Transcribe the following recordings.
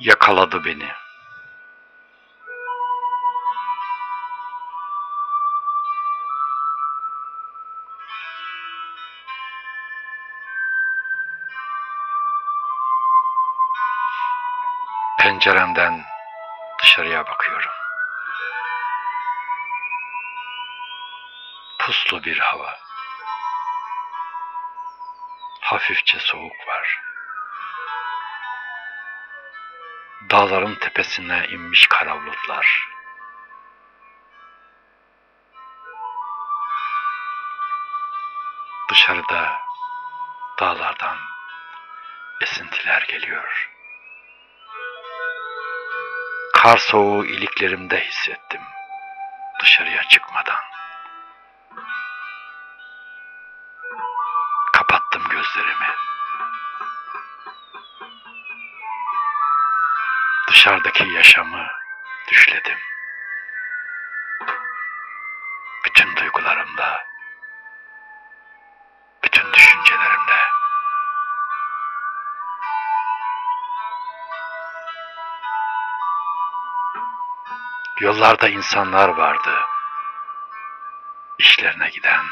yakaladı beni. Penceremden dışarıya bakıyorum. Puslu bir hava. Hafifçe soğuk var. Dağların tepesine inmiş kara bulutlar. Dışarıda dağlardan esintiler geliyor. Kar soğuğu iliklerimde hissettim dışarıya çıkmadan. Kapattım gözlerimi. Dışarıdaki yaşamı düşledim. Bütün duygularımla, bütün düşüncelerimle. Yollarda insanlar vardı. İşlerine giden,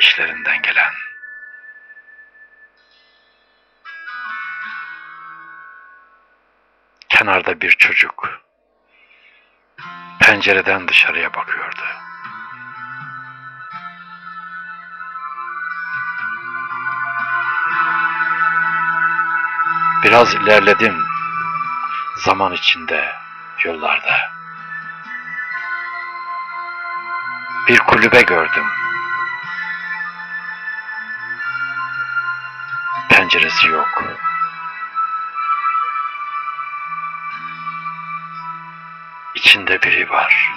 işlerinden gelen. Kenarda bir çocuk pencereden dışarıya bakıyordu. Biraz ilerledim zaman içinde, yollarda. Bir kulübe gördüm. Penceresi yok. İçinde biri var.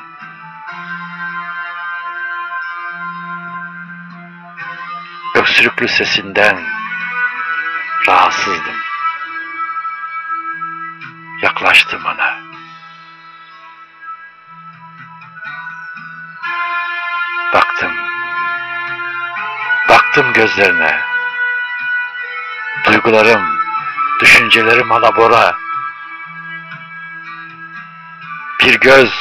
Öksürüklü sesinden rahatsızdım. Yaklaştım ona. Baktım. Baktım gözlerine. Duygularım, düşüncelerim alabora. Bir göz,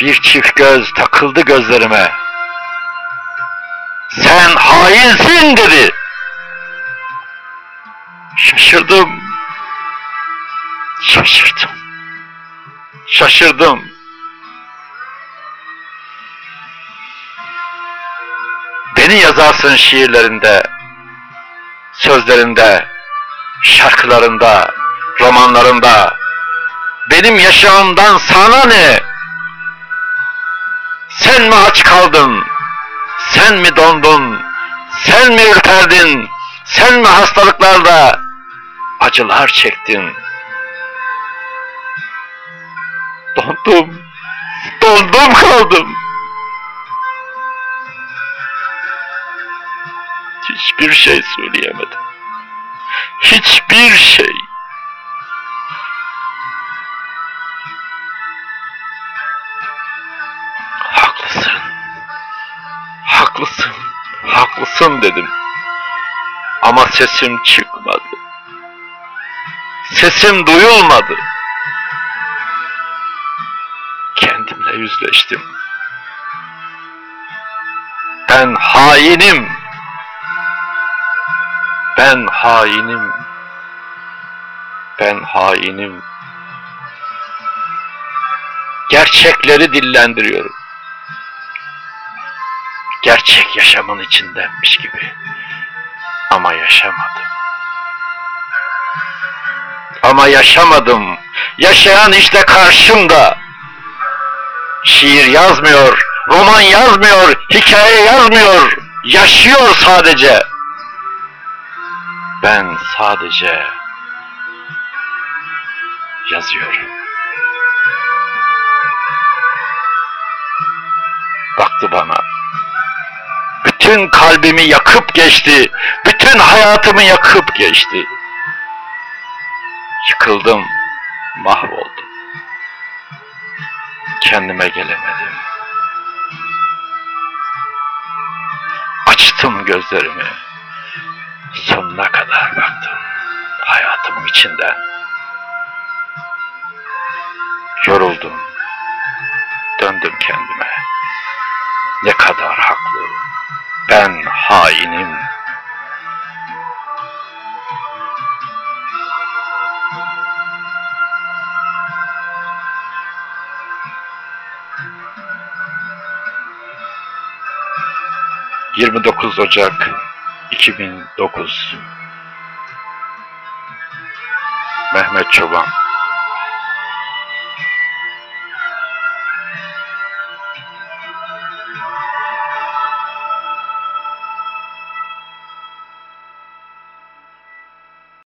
bir çift göz takıldı gözlerime. Sen hainsin dedi. Şaşırdım. Şaşırdım. Şaşırdım. Beni yazarsın şiirlerinde, sözlerinde, şarkılarında, romanlarında. Benim yaşamımdan sana ne? Sen mi aç kaldın? Sen mi dondun? Sen mi ürperdin? Sen mi hastalıklarda acılar çektin? Dondum. Dondum kaldım. Hiçbir şey söyleyemedim. Hiçbir şey. Haklısın. Haklısın dedim. Ama sesim çıkmadı. Sesim duyulmadı. Kendimle yüzleştim. Ben hainim. Ben hainim. Ben hainim. Gerçekleri dillendiriyorum. Gerçek yaşamın içindenmiş gibi. Ama yaşamadım. Ama yaşamadım. Yaşayan işte karşımda. Şiir yazmıyor, roman yazmıyor, hikaye yazmıyor. Yaşıyor sadece. Ben sadece yazıyorum. Baktı bana. Bütün kalbimi yakıp geçti. Bütün hayatımı yakıp geçti. Yıkıldım, mahvoldum. Kendime gelemedim. Açtım gözlerimi. Sonuna kadar baktım. hayatımın içinden. Yoruldum. Döndüm kendime. Ne kadar haklı. Ben hainim. ...29 Ocak 2009 Mehmet Çoban